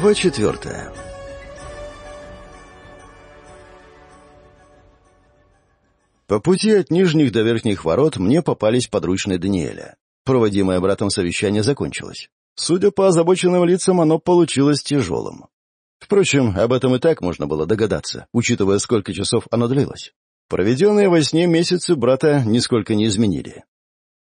Глава четвертая По пути от нижних до верхних ворот мне попались подручные Даниэля. Проводимое братом совещание закончилось. Судя по озабоченным лицам, оно получилось тяжелым. Впрочем, об этом и так можно было догадаться, учитывая, сколько часов оно длилось. Проведенные во сне месяцы брата нисколько не изменили.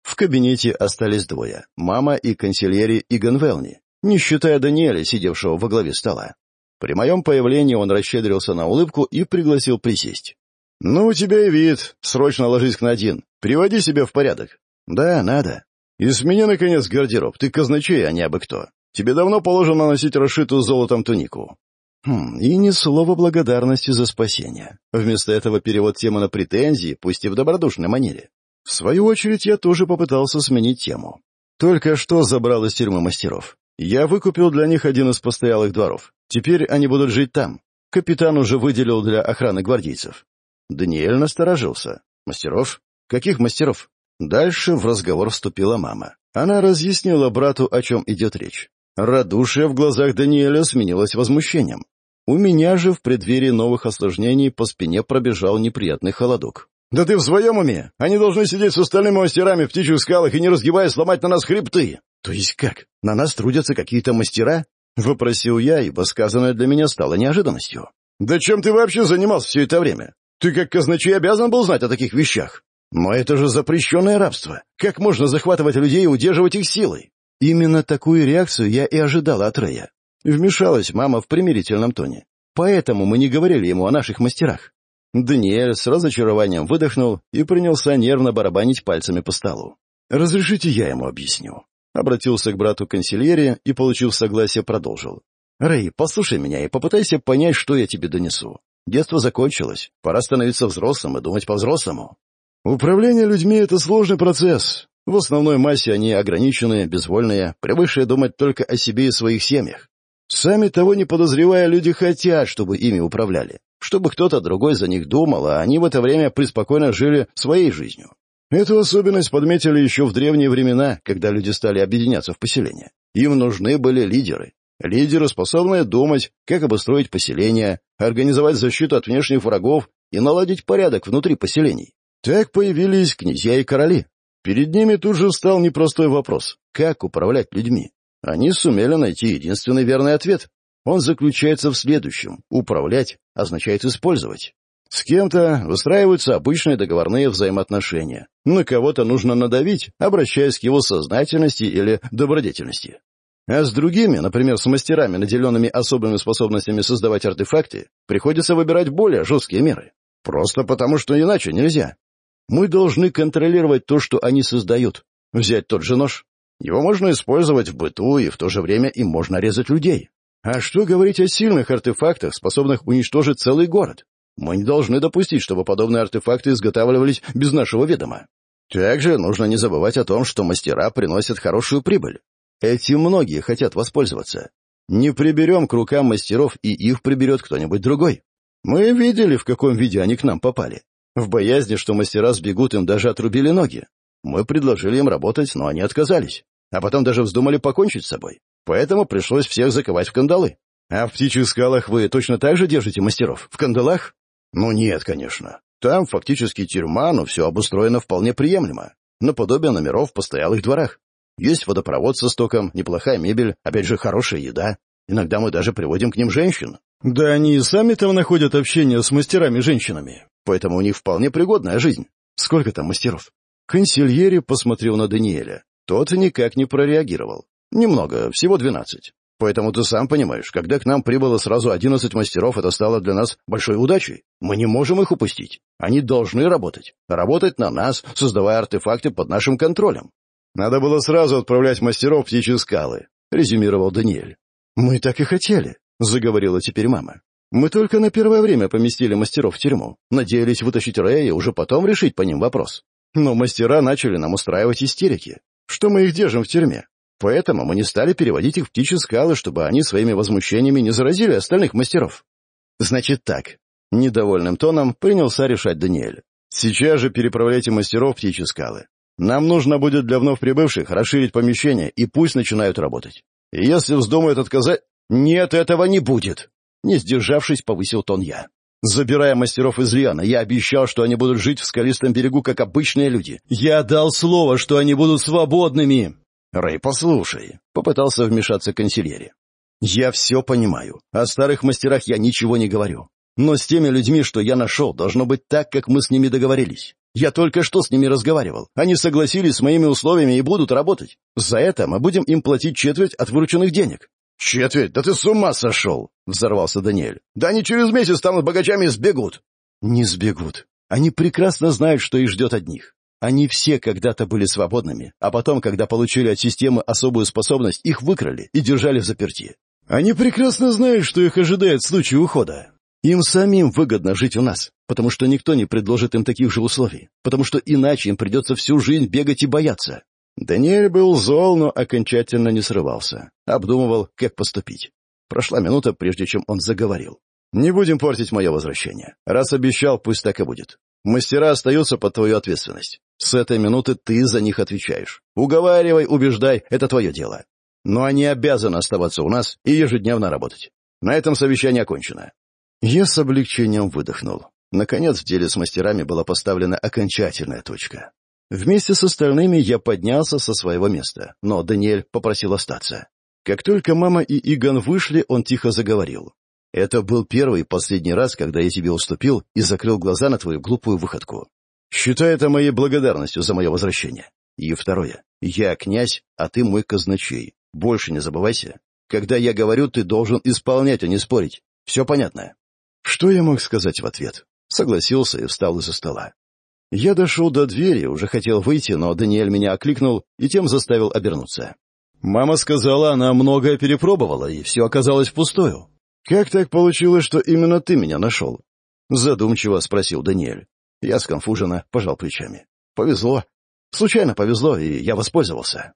В кабинете остались двое — мама и консильери Иган Велни, не считая Даниэля, сидевшего во главе стола. При моем появлении он расщедрился на улыбку и пригласил присесть. «Ну, у тебя и вид. Срочно ложись к Надин. Приводи себя в порядок». «Да, надо». «И смени, наконец, гардероб. Ты казначей, а не абы кто. Тебе давно положено носить расшитую золотом тунику». Хм, и ни слова благодарности за спасение. Вместо этого перевод темы на претензии, пусть и в добродушной манере. В свою очередь, я тоже попытался сменить тему. Только что забрал из тюрьмы мастеров. Я выкупил для них один из постоялых дворов. Теперь они будут жить там. Капитан уже выделил для охраны гвардейцев. Даниэль насторожился. «Мастеров? Каких мастеров?» Дальше в разговор вступила мама. Она разъяснила брату, о чем идет речь. Радушие в глазах Даниэля сменилось возмущением. У меня же в преддверии новых осложнений по спине пробежал неприятный холодок. «Да ты в своем уме! Они должны сидеть с остальными мастерами в птичьих скалах и не разгибая сломать на нас хребты!» «То есть как? На нас трудятся какие-то мастера?» — вопросил я, ибо сказанное для меня стало неожиданностью. «Да чем ты вообще занимался все это время? Ты как казначей обязан был знать о таких вещах? Но это же запрещенное рабство. Как можно захватывать людей и удерживать их силой?» Именно такую реакцию я и ожидала от Рэя. Вмешалась мама в примирительном тоне. Поэтому мы не говорили ему о наших мастерах. Даниэль с разочарованием выдохнул и принялся нервно барабанить пальцами по столу. «Разрешите я ему объясню?» обратился к брату канцелярия и, получив согласие, продолжил. «Рэй, послушай меня и попытайся понять, что я тебе донесу. Детство закончилось, пора становиться взрослым и думать по-взрослому». «Управление людьми — это сложный процесс. В основной массе они ограниченные, безвольные, привыкшие думать только о себе и своих семьях. Сами того не подозревая, люди хотят, чтобы ими управляли, чтобы кто-то другой за них думал, а они в это время преспокойно жили своей жизнью. Эту особенность подметили еще в древние времена, когда люди стали объединяться в поселения. Им нужны были лидеры. Лидеры, способные думать, как обустроить поселение, организовать защиту от внешних врагов и наладить порядок внутри поселений. Так появились князья и короли. Перед ними тут же встал непростой вопрос – как управлять людьми? Они сумели найти единственный верный ответ. Он заключается в следующем – управлять означает использовать. С кем-то выстраиваются обычные договорные взаимоотношения. На кого-то нужно надавить, обращаясь к его сознательности или добродетельности. А с другими, например, с мастерами, наделенными особыми способностями создавать артефакты, приходится выбирать более жесткие меры. Просто потому, что иначе нельзя. Мы должны контролировать то, что они создают. Взять тот же нож. Его можно использовать в быту, и в то же время им можно резать людей. А что говорить о сильных артефактах, способных уничтожить целый город? Мы не должны Также нужно не забывать о том, что мастера приносят хорошую прибыль. Этим многие хотят воспользоваться. Не приберем к рукам мастеров, и их приберет кто-нибудь другой. Мы видели, в каком виде они к нам попали. В боязни, что мастера сбегут, им даже отрубили ноги. Мы предложили им работать, но они отказались. А потом даже вздумали покончить с собой. Поэтому пришлось всех заковать в кандалы. А в птичьих скалах вы точно так же держите мастеров? В кандалах? Ну нет, конечно. Там фактически тюрьма, но все обустроено вполне приемлемо, наподобие номеров в постоялых дворах. Есть водопровод со стоком, неплохая мебель, опять же, хорошая еда. Иногда мы даже приводим к ним женщин. Да они и сами там находят общение с мастерами-женщинами. Поэтому у них вполне пригодная жизнь. Сколько там мастеров? Консильери посмотрел на Даниэля. Тот никак не прореагировал. Немного, всего двенадцать. Поэтому ты сам понимаешь, когда к нам прибыло сразу одиннадцать мастеров, это стало для нас большой удачей. Мы не можем их упустить. Они должны работать. Работать на нас, создавая артефакты под нашим контролем. Надо было сразу отправлять мастеров в птичьи скалы, — резюмировал Даниэль. «Мы так и хотели», — заговорила теперь мама. «Мы только на первое время поместили мастеров в тюрьму. Надеялись вытащить Рэя и уже потом решить по ним вопрос. Но мастера начали нам устраивать истерики. Что мы их держим в тюрьме? Поэтому мы не стали переводить их в птичьи скалы, чтобы они своими возмущениями не заразили остальных мастеров. Значит так. Недовольным тоном принялся решать Даниэль. Сейчас же переправляйте мастеров в птичьи скалы. Нам нужно будет для вновь прибывших расширить помещение, и пусть начинают работать. И если вздумают отказать... Нет, этого не будет! Не сдержавшись, повысил тон я. Забирая мастеров из Лиана, я обещал, что они будут жить в скалистом берегу, как обычные люди. Я дал слово, что они будут свободными. «Рэй, послушай», — попытался вмешаться канцелярия. «Я все понимаю. О старых мастерах я ничего не говорю. Но с теми людьми, что я нашел, должно быть так, как мы с ними договорились. Я только что с ними разговаривал. Они согласились с моими условиями и будут работать. За это мы будем им платить четверть от вырученных денег». «Четверть? Да ты с ума сошел!» — взорвался Даниэль. «Да они через месяц станут богачами и сбегут!» «Не сбегут. Они прекрасно знают, что их ждет одних. Они все когда-то были свободными, а потом, когда получили от системы особую способность, их выкрали и держали в заперти. Они прекрасно знают, что их ожидает в случае ухода. Им самим выгодно жить у нас, потому что никто не предложит им таких же условий, потому что иначе им придется всю жизнь бегать и бояться. Даниэль был зол, но окончательно не срывался. Обдумывал, как поступить. Прошла минута, прежде чем он заговорил. «Не будем портить мое возвращение. Раз обещал, пусть так и будет. Мастера остаются под твою ответственность. С этой минуты ты за них отвечаешь. Уговаривай, убеждай, это твое дело. Но они обязаны оставаться у нас и ежедневно работать. На этом совещание окончено. Я с облегчением выдохнул. Наконец в деле с мастерами была поставлена окончательная точка. Вместе с остальными я поднялся со своего места, но Даниэль попросил остаться. Как только мама и Иган вышли, он тихо заговорил. Это был первый и последний раз, когда я тебе уступил и закрыл глаза на твою глупую выходку. Считай это моей благодарностью за мое возвращение. И второе. Я князь, а ты мой казначей. Больше не забывайся. Когда я говорю, ты должен исполнять, а не спорить. Все понятно?» Что я мог сказать в ответ? Согласился и встал из-за стола. Я дошел до двери, уже хотел выйти, но Даниэль меня окликнул и тем заставил обернуться. Мама сказала, она многое перепробовала, и все оказалось пустою. «Как так получилось, что именно ты меня нашел?» Задумчиво спросил Даниэль. Я сконфуженно пожал плечами. «Повезло. Случайно повезло, и я воспользовался».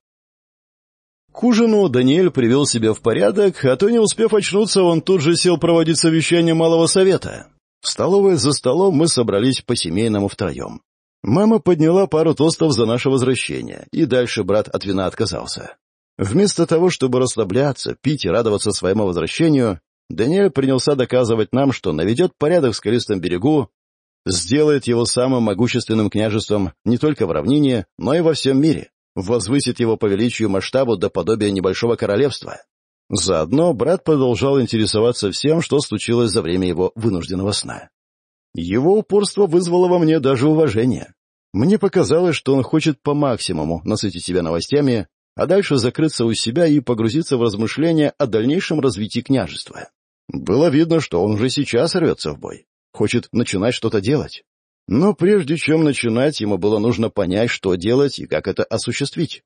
К ужину Даниэль привел себя в порядок, а то, не успев очнуться, он тут же сел проводить совещание Малого Совета. В столовой за столом мы собрались по-семейному втроем. Мама подняла пару тостов за наше возвращение, и дальше брат от вина отказался. Вместо того, чтобы расслабляться, пить и радоваться своему возвращению, Даниэль принялся доказывать нам, что наведет порядок в скалистом берегу, сделает его самым могущественным княжеством не только в равнине, но и во всем мире, возвысит его по величию масштабу до подобия небольшого королевства. Заодно брат продолжал интересоваться всем, что случилось за время его вынужденного сна. Его упорство вызвало во мне даже уважение. Мне показалось, что он хочет по максимуму насытить себя новостями, а дальше закрыться у себя и погрузиться в размышления о дальнейшем развитии княжества. Было видно, что он уже сейчас рвется в бой. Хочет начинать что-то делать. Но прежде чем начинать, ему было нужно понять, что делать и как это осуществить.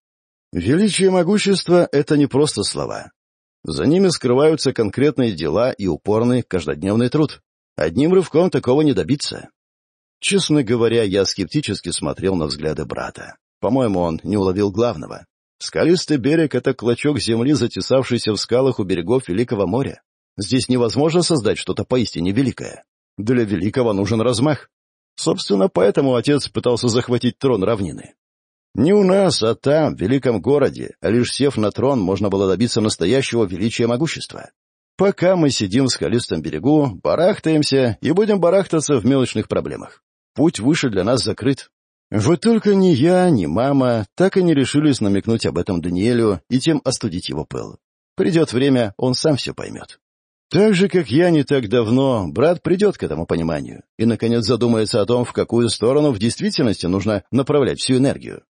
Величие и могущество — это не просто слова. За ними скрываются конкретные дела и упорный каждодневный труд. Одним рывком такого не добиться. Честно говоря, я скептически смотрел на взгляды брата. По-моему, он не уловил главного. Скалистый берег — это клочок земли, затесавшийся в скалах у берегов Великого моря. Здесь невозможно создать что-то поистине великое. Для великого нужен размах. Собственно, поэтому отец пытался захватить трон равнины. Не у нас, а там, в великом городе, а лишь сев на трон, можно было добиться настоящего величия могущества. Пока мы сидим в скалистом берегу, барахтаемся и будем барахтаться в мелочных проблемах. Путь выше для нас закрыт. Вы только ни я, ни мама так и не решились намекнуть об этом Даниэлю и тем остудить его пыл. Придет время, он сам все поймет. Так же, как я не так давно, брат придет к этому пониманию и, наконец, задумается о том, в какую сторону в действительности нужно направлять всю энергию.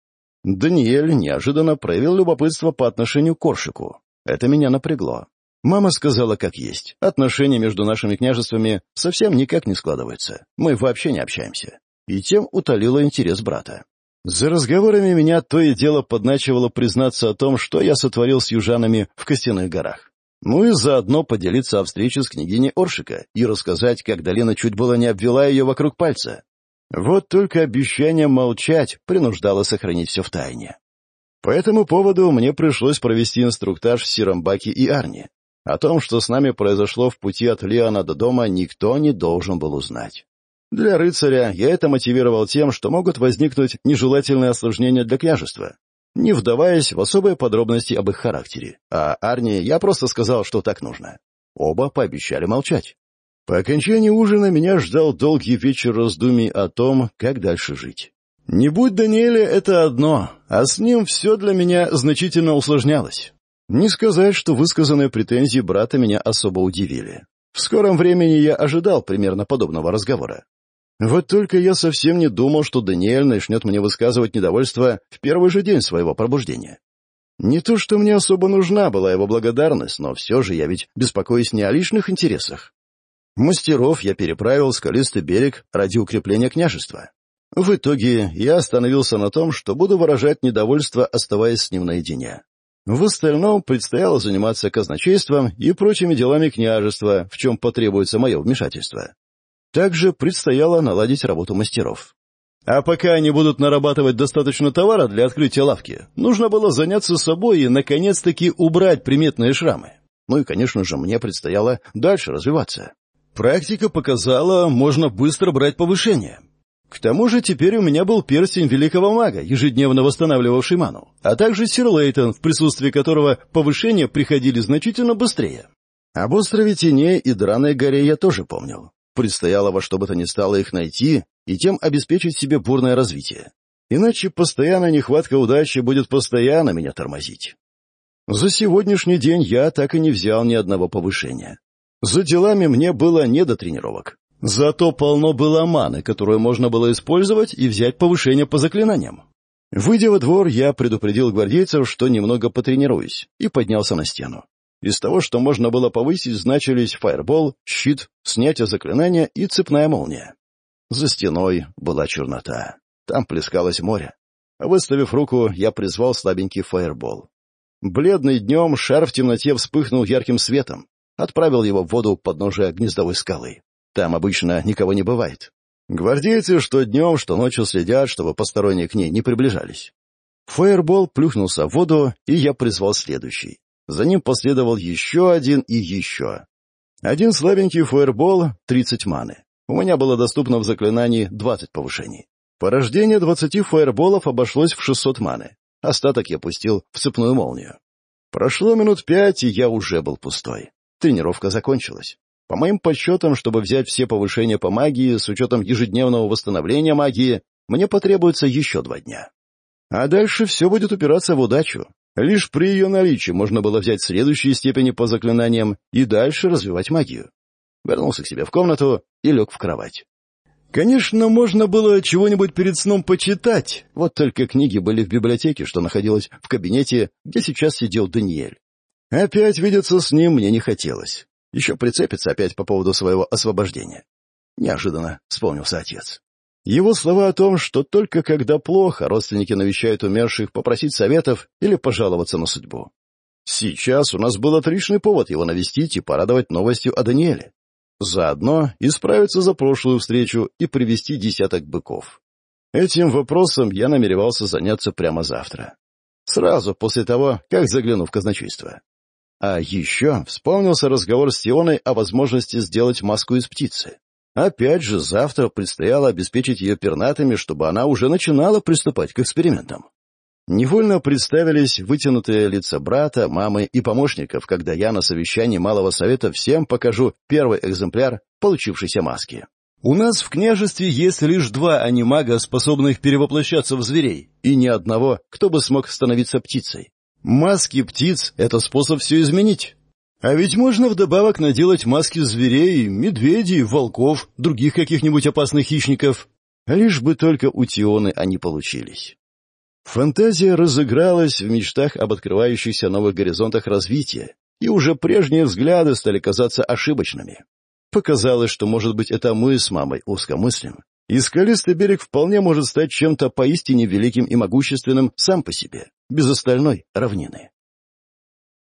Даниэль неожиданно проявил любопытство по отношению к Оршику. Это меня напрягло. Мама сказала, как есть. Отношения между нашими княжествами совсем никак не складываются. Мы вообще не общаемся. И тем утолила интерес брата. За разговорами меня то и дело подначивало признаться о том, что я сотворил с южанами в Костяных горах. Ну и заодно поделиться о встрече с княгиней Оршика и рассказать, как долина чуть было не обвела ее вокруг пальца. Вот только обещание молчать принуждало сохранить все в тайне. По этому поводу мне пришлось провести инструктаж с Сирамбаки и Арни. О том, что с нами произошло в пути от Леона до дома, никто не должен был узнать. Для рыцаря я это мотивировал тем, что могут возникнуть нежелательные осложнения для княжества не вдаваясь в особые подробности об их характере, а Арни я просто сказал, что так нужно. Оба пообещали молчать. По окончании ужина меня ждал долгий вечер раздумий о том, как дальше жить. Не будь Даниэля, это одно, а с ним все для меня значительно усложнялось. Не сказать, что высказанные претензии брата меня особо удивили. В скором времени я ожидал примерно подобного разговора. Вот только я совсем не думал, что Даниэль начнет мне высказывать недовольство в первый же день своего пробуждения. Не то, что мне особо нужна была его благодарность, но все же я ведь беспокоюсь не о личных интересах. Мастеров я переправил в скалистый берег ради укрепления княжества. В итоге я остановился на том, что буду выражать недовольство, оставаясь с ним наедине. В остальном предстояло заниматься казначейством и прочими делами княжества, в чем потребуется мое вмешательство также предстояло наладить работу мастеров. А пока они будут нарабатывать достаточно товара для открытия лавки, нужно было заняться собой и, наконец-таки, убрать приметные шрамы. Ну и, конечно же, мне предстояло дальше развиваться. Практика показала, можно быстро брать повышение. К тому же теперь у меня был перстень великого мага, ежедневно восстанавливавший ману, а также сир Лейтон, в присутствии которого повышения приходили значительно быстрее. Об острове Теней и Драной горе я тоже помнил. Предстояло во что бы то ни стало их найти и тем обеспечить себе бурное развитие. Иначе постоянная нехватка удачи будет постоянно меня тормозить. За сегодняшний день я так и не взял ни одного повышения. За делами мне было не до тренировок. Зато полно было маны, которую можно было использовать и взять повышение по заклинаниям. Выйдя во двор, я предупредил гвардейцев, что немного потренируюсь, и поднялся на стену. Из того, что можно было повысить, значились фаербол, щит, снятие заклинания и цепная молния. За стеной была чернота. Там плескалось море. Выставив руку, я призвал слабенький фаербол. Бледный днем шар в темноте вспыхнул ярким светом. Отправил его в воду под ножи гнездовой скалы. Там обычно никого не бывает. Гвардейцы что днем, что ночью следят, чтобы посторонние к ней не приближались. Фаербол плюхнулся в воду, и я призвал следующий. За ним последовал еще один и еще. Один слабенький фаербол — 30 маны. У меня было доступно в заклинании 20 повышений. Порождение 20 фаерболов обошлось в 600 маны. Остаток я пустил в цепную молнию. Прошло минут пять, и я уже был пустой. Тренировка закончилась. По моим подсчетам, чтобы взять все повышения по магии с учетом ежедневного восстановления магии, мне потребуется еще два дня. А дальше все будет упираться в удачу. Лишь при ее наличии можно было взять следующие степени по заклинаниям и дальше развивать магию. Вернулся к себе в комнату и лег в кровать. Конечно, можно было чего-нибудь перед сном почитать, вот только книги были в библиотеке, что находилась в кабинете, где сейчас сидел Даниэль. Опять видеться с ним мне не хотелось. Еще прицепится опять по поводу своего освобождения. Неожиданно вспомнился отец. Его слова о том, что только когда плохо, родственники навещают умерших попросить советов или пожаловаться на судьбу. Сейчас у нас был отличный повод его навестить и порадовать новостью о Даниэле. Заодно исправиться за прошлую встречу и привести десяток быков. Этим вопросом я намеревался заняться прямо завтра. Сразу после того, как загляну в казначейство. А еще вспомнился разговор с Сионой о возможности сделать маску из птицы. Опять же, завтра предстояло обеспечить ее пернатыми, чтобы она уже начинала приступать к экспериментам. Невольно представились вытянутые лица брата, мамы и помощников, когда я на совещании Малого Совета всем покажу первый экземпляр получившейся маски. У нас в княжестве есть лишь два анимага, способных перевоплощаться в зверей, и ни одного, кто бы смог становиться птицей. Маски птиц — это способ все изменить. А ведь можно вдобавок наделать маски зверей, медведей, волков, других каких-нибудь опасных хищников. Лишь бы только у Тионы они получились. Фантазия разыгралась в мечтах об открывающихся новых горизонтах развития, и уже прежние взгляды стали казаться ошибочными. Показалось, что, может быть, это мы с мамой узкомыслим, и скалистый берег вполне может стать чем-то поистине великим и могущественным сам по себе, без остальной равнины.